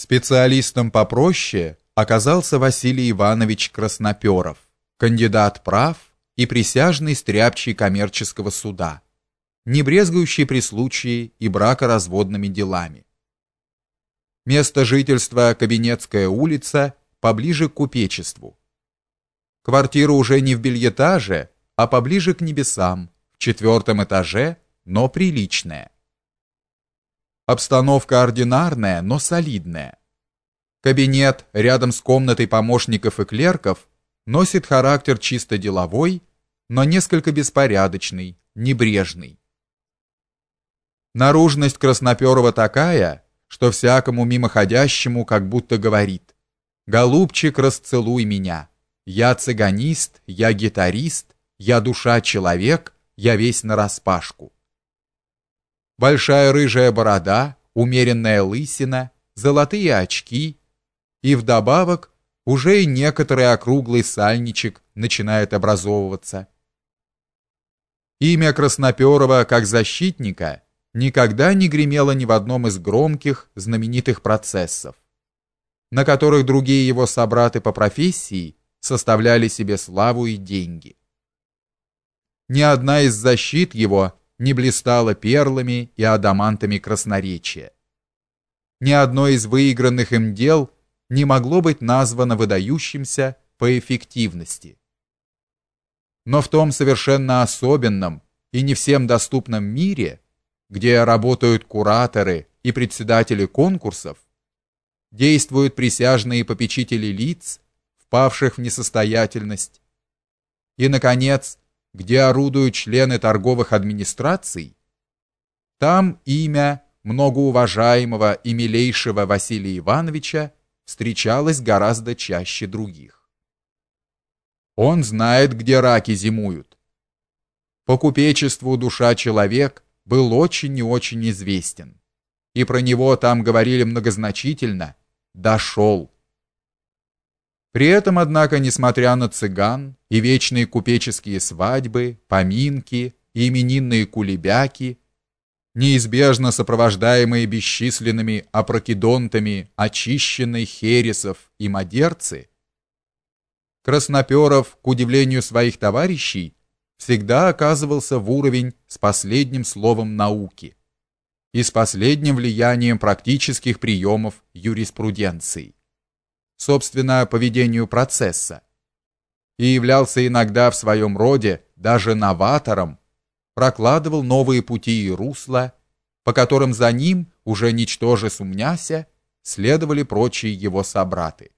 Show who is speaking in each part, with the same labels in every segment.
Speaker 1: Специалистом попроще оказался Василий Иванович Красноперов, кандидат прав и присяжный стряпчий коммерческого суда, не брезгующий при случае и бракоразводными делами. Место жительства Кабинетская улица, поближе к купечеству. Квартира уже не в бельетаже, а поближе к небесам, в четвертом этаже, но приличная. Обстановка ординарная, но солидная. Кабинет рядом с комнатой помощников и клерков носит характер чисто деловой, но несколько беспорядочный, небрежный. Наружность Красноперова такая, что всякому мимоходящему как будто говорит «Голубчик, расцелуй меня! Я цыганист, я гитарист, я душа-человек, я весь нараспашку» большая рыжая борода, умеренная лысина, золотые очки и вдобавок уже и некоторый округлый сальничек начинает образовываться. Имя Красноперова как защитника никогда не гремело ни в одном из громких, знаменитых процессов, на которых другие его собраты по профессии составляли себе славу и деньги. Ни одна из защит его не блистало перлами и адамантами красноречия. Ни одно из выигранных им дел не могло быть названо выдающимся по эффективности. Но в том совершенно особенном и не всем доступном мире, где работают кураторы и председатели конкурсов, действуют присяжные попечители лиц, впавших в несостоятельность, и наконец, где орудуют члены торговых администраций, там имя многоуважаемого и милейшего Василия Ивановича встречалось гораздо чаще других. Он знает, где раки зимуют. По купечеству душа человек был очень и очень известен, и про него там говорили многозначительно «дошел». При этом, однако, несмотря на цыган и вечные купеческие свадьбы, поминки и именинные кулебяки, неизбежно сопровождаемые бесчисленными опрокидонтами очищенной хересов и мадерцы, Красноперов, к удивлению своих товарищей, всегда оказывался в уровень с последним словом науки и с последним влиянием практических приемов юриспруденции собственно, поведению процесса, и являлся иногда в своем роде даже новатором, прокладывал новые пути и русла, по которым за ним, уже ничтоже сумняся, следовали прочие его собраты.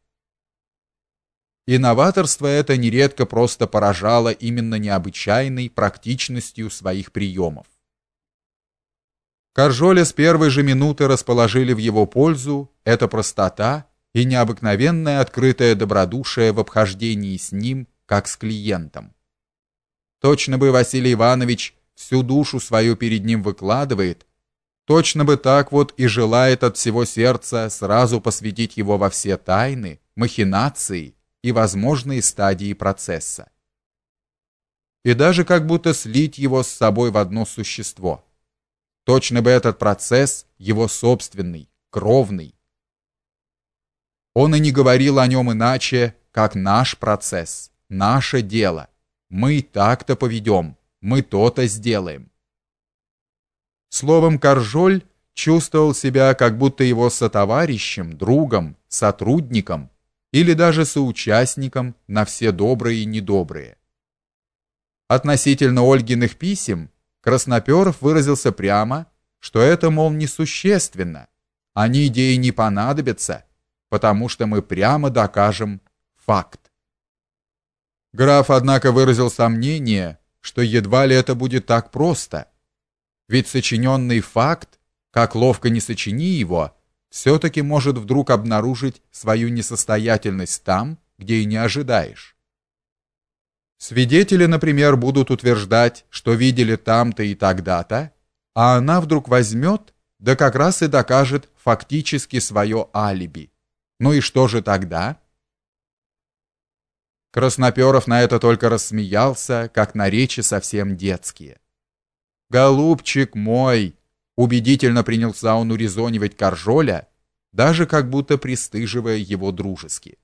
Speaker 1: И новаторство это нередко просто поражало именно необычайной практичностью своих приемов. Каржоля с первой же минуты расположили в его пользу эта простота и необыкновенное открытое добродушие в обхождении с ним, как с клиентом. Точно бы Василий Иванович всю душу свою перед ним выкладывает, точно бы так вот и желает от всего сердца сразу посвятить его во все тайны, махинации и возможные стадии процесса. И даже как будто слить его с собой в одно существо. Точно бы этот процесс его собственный, кровный, он и не говорил о нем иначе, как наш процесс, наше дело. Мы так-то поведем, мы то-то сделаем. Словом, Каржоль чувствовал себя как будто его сотоварищем, другом, сотрудником или даже соучастником на все добрые и недобрые. Относительно Ольгиных писем Красноперов выразился прямо, что это, мол, несущественно, они идеи не понадобятся, потому что мы прямо докажем факт. Граф, однако, выразил сомнение, что едва ли это будет так просто. Ведь сочиненный факт, как ловко не сочини его, все-таки может вдруг обнаружить свою несостоятельность там, где и не ожидаешь. Свидетели, например, будут утверждать, что видели там-то и тогда-то, а она вдруг возьмет, да как раз и докажет фактически свое алиби. Ну и что же тогда? Красноперов на это только рассмеялся, как на речи совсем детские. Голубчик мой, убедительно принялся он урезонивать Каржоля, даже как будто пристыживая его дружески.